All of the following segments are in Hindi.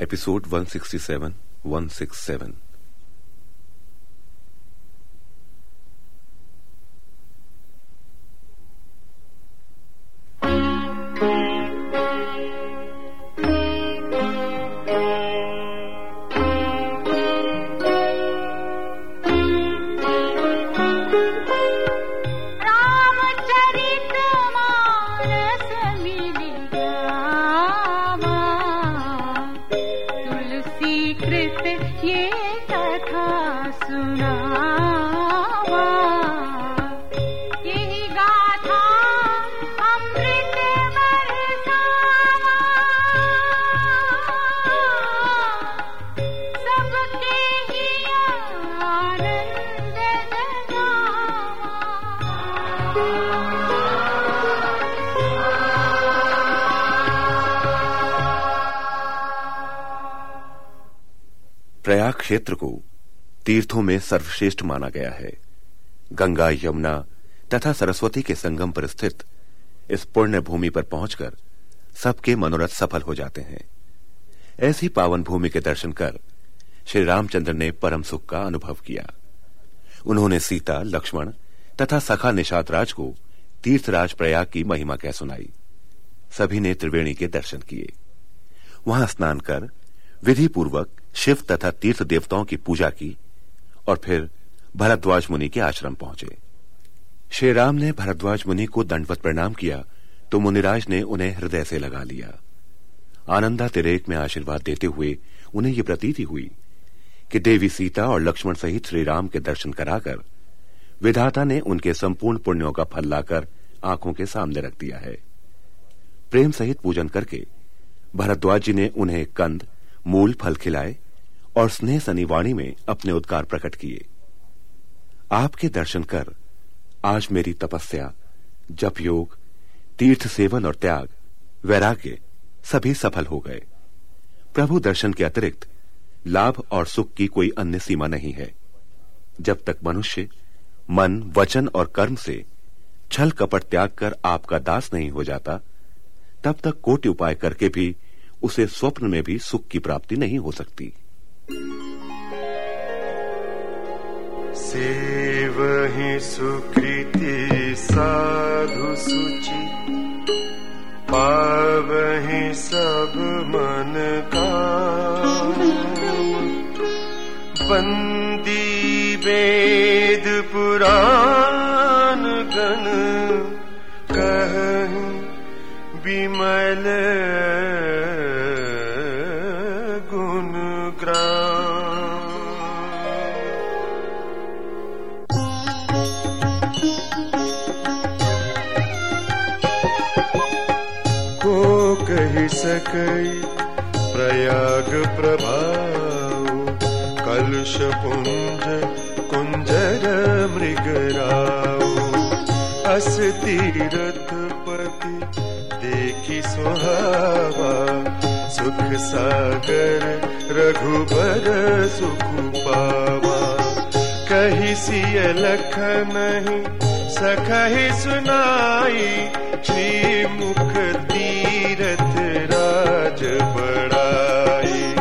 episode 167 167 प्रयाग क्षेत्र को तीर्थों में सर्वश्रेष्ठ माना गया है। गंगा, यमुना तथा सरस्वती के संगम पर स्थित इस पुण्य भूमि पर पहुंचकर सबके मनोरथ सफल हो जाते हैं। ऐसी पावन भूमि के दर्शन कर श्री रामचंद्र ने परम सुख का अनुभव किया। उन्होंने सीता, लक्ष्मण तथा सखा निषाद राज को तीर्थराज प्रयाग की महिमा कह सुनाई। सभी ने त्रिवेणी के दर्शन किए। वहाँ स्नान कर विधि पूर्वक शिव तथा तीर्थ देवताओं की पूजा की और फिर भरद्वाज मुनि के आश्रम पहुँचे। श्री राम ने भरद्वाज मुनि को दंडवत प्रणाम किया तो मुनिराज ने उन्हें हृदय से लगा लिया। आनंदा तिरेक में आशीर्वाद देते हुए उन्हें यह प्रतीति हुई कि देवी सीता और लक्ष्मण सहित श्री राम के दर्शन कराकर विधाता ने उनके संपूर्ण पुण्यों का फल लाकर आँखों के सामने रख दिया है। प्रेम सहित पूजन करके भरद्वाज जी ने उन्हें कंद मूल फल खिलाए और स्नेह सनिवाणी में अपने उद्गार प्रकट किए। आपके दर्शन कर आज मेरी तपस्या, जप योग, तीर्थ सेवन और त्याग, वैराग्य सभी सफल हो गए। प्रभु दर्शन के अतिरिक्त लाभ और सुख की कोई अन्य सीमा नहीं है। जब तक मनुष्य मन, वचन और कर्म से छल कपट त्याग कर आपका दास नहीं हो जाता, तब तक कोटि उपाय करके भी उसे स्वप्न में भी सुख की प्राप्ति नहीं हो सकती। सेवहि सुकृति साधु सुचि पावहि सब मन का। बंदी वेद पुराण गण, कह विमल कही सकई प्रयाग प्रभाव, कलश पुंज कुंजर मृगराव अस तीरथ पति देखी सुहावा, सुख सागर रघुबर सुख पावा कही सिय लख नहीं सखहि सुनाई, श्री मुख तीरथ बड़ाई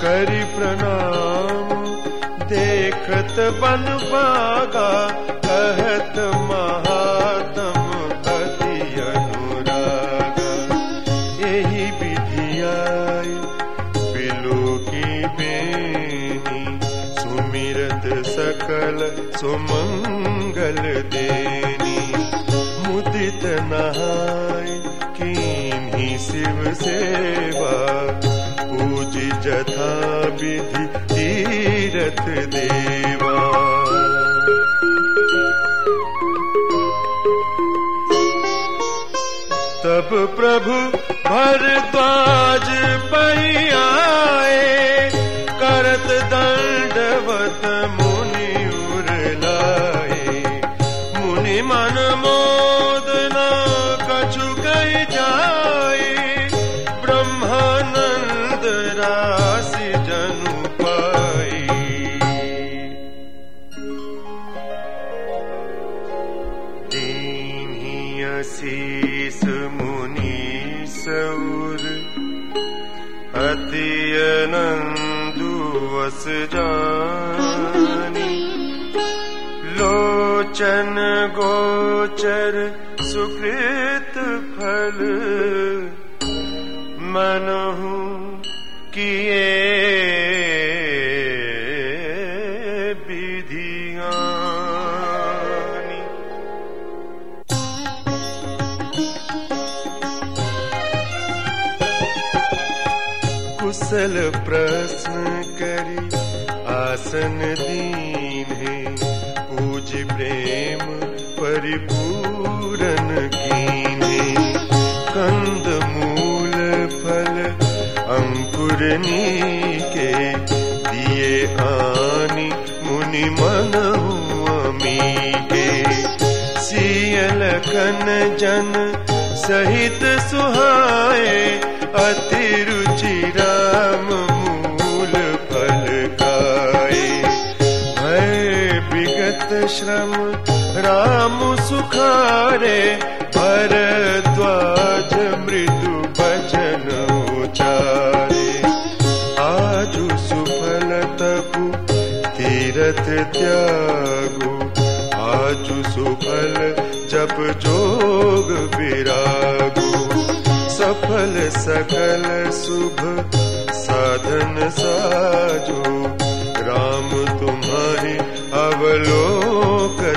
करि प्रणाम। देखत बन बागा, कहत महात्म अति अनुरागा। यही विधियाई बिलो की बेनी, सुमिरत सकल सुमंगल देनी। मुदित नहाय शिव सेवा पूजी जथा विधि तीरथ देवा। तब प्रभु भरद्वाज पई आए करत दंडवत जानी लोचन गोचर सुकृत फल। मनहु कुशल प्रश्न करी, आसन दीन है पूज प्रेम परिपूरन कीने कंद मूल फल अंकुर के दिए आनी मुनि मन अमी के सियल कन जन सहित सुहाए, अति रुचि श्रम राम सुखारे भरद्वाज मृदु भजन उचारे। आजु सुफल तपु तीरथ त्यागु। आजु सुफल जप जोग विरागु। सफल सकल शुभ साधन साजो राम तुम्हारे अवलोकत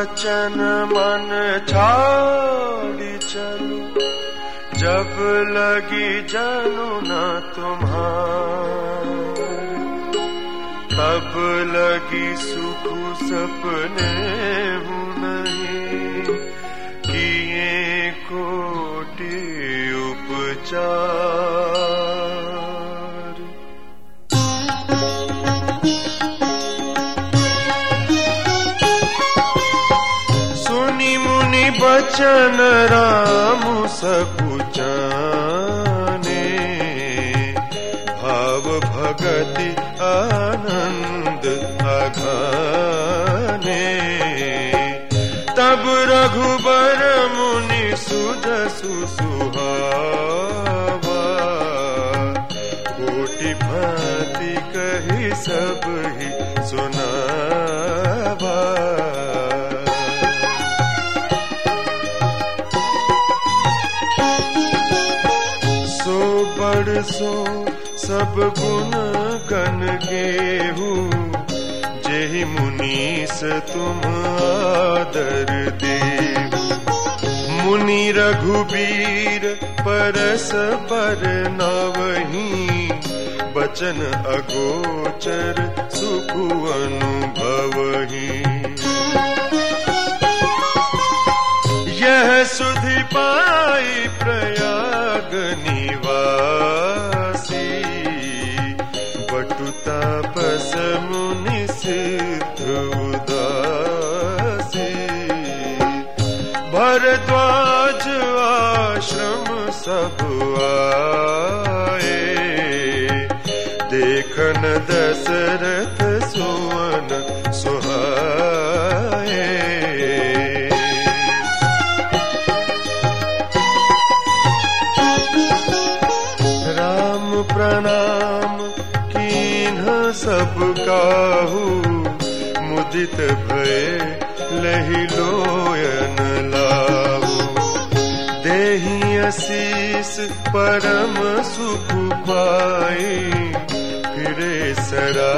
बचन मन छाड़ी चलो। जब लगी जानू न तुम्हार। तब लगी सुख सपने नहीं। किए कोटि उपचार। बचन राम सकुचाने। भाव भगति आनंद अघाने। तब रघुबर मुनि सुजसु सुहावा। कोटि भांति कही सब ही सुनावा सो सब गुण गण गेहू। जेहि मुनीस तुम आदर देहु। मुनि रघुबीर परस पर नवही। बचन अगोचर सुख अनुभवही भरद्वाज आश्रम सब आए। देखन दशरथ सुवन सुहाए। राम प्रणाम कीन्ह सब काहू। मुदित लोयन आशीष परम सुख पाई फिरे सरा